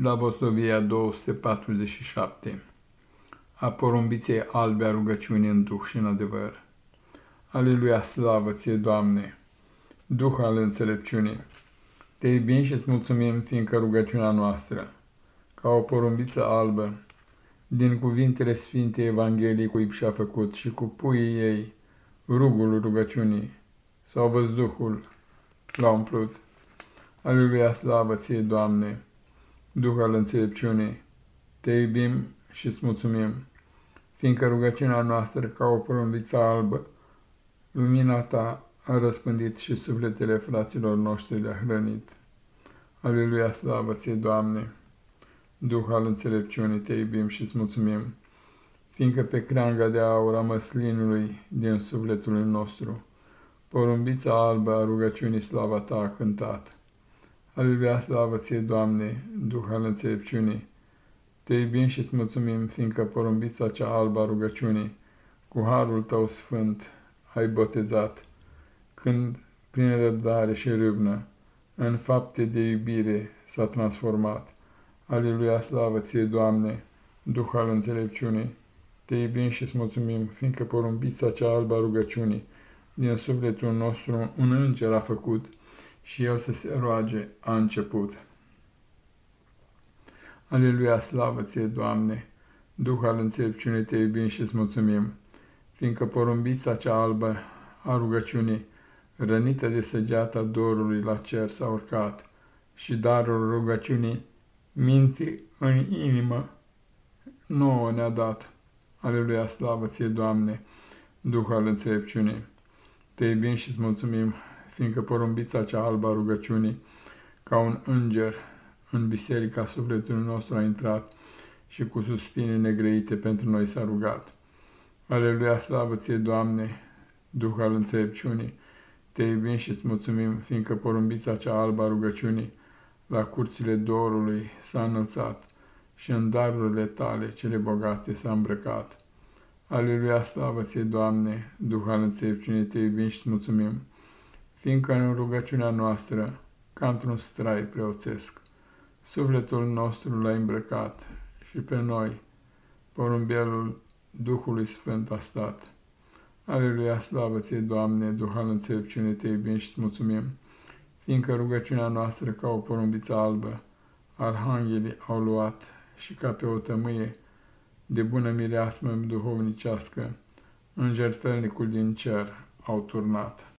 Slavosovia 247 A porumbiței albe a rugăciunii în duh și în adevăr. Aleluia, slavă ție, Doamne, Duh al înțelepciunii! Te iubim și îți mulțumim, fiindcă rugăciunea noastră, ca o porumbiță albă, din cuvintele Sfintei Evangheliei cu și-a făcut și cu puii ei, rugul rugăciunii, sau văzduhul l-a umplut. Aleluia, slavă ție, Doamne! Duh al înțelepciunii, te iubim și îți mulțumim, fiindcă rugăciunea noastră, ca o porumbiță albă, lumina ta a răspândit și sufletele fraților noștri le-a hrănit. Aleluia, slavă ție, Doamne! Duh al înțelepciunii, te iubim și îți mulțumim, fiindcă pe creanga de aur a măslinului din sufletul nostru, porumbița albă a rugăciunii slava ta a cântat. Aleluia, slavă ție, Doamne, Duh al înțelepciunii! Te iubim și îți mulțumim, fiindcă porumbița cea albă a rugăciunii, cu harul tău sfânt, ai botezat, când, prin răbdare și râvnă, în fapte de iubire s-a transformat. Aleluia, slavă ție, Doamne, Duh al înțelepciunii! Te iubim și îți mulțumim, fiindcă porumbița cea albă a rugăciunii, din sufletul nostru un înger a făcut, și el să se roage a început. Aleluia, slavă ție, Doamne, Duh al înțelepciunii te iubim și îți mulțumim, fiindcă porumbița cea albă a rugăciunii, rănită de săgeata dorului la cer s-a urcat, și darul rugăciunii, minte în inimă, nouă ne-a dat. Aleluia, slavă ție, Doamne, Duh al înțelepciunii, te iubim și îți mulțumim, fiindcă porumbița cea albă a rugăciunii, ca un înger, în biserica sufletului nostru a intrat și cu suspine negreite pentru noi s-a rugat. Aleluia, slavă ție, Doamne, Duh al înțelepciunii, te iubim și îți mulțumim, fiindcă porumbița cea albă a rugăciunii, la curțile dorului s-a înălțat și în darurile tale cele bogate s-a îmbrăcat. Aleluia, slavă ție, Doamne, Duh al înțelepciunii, te iubim și îți mulțumim, fiindcă în rugăciunea noastră, ca într-un strai preoțesc, sufletul nostru l-a îmbrăcat și pe noi, porumbelul Duhului Sfânt a stat. Aleluia, slavă ție, Doamne, Duh al înțelepciunii, te iubim și mulțumim, fiindcă rugăciunea noastră ca o porumbiță albă, arhanghelii au luat și ca pe o tămâie de bună mireasmă duhovnicească, în jertfelnicul din cer au turnat.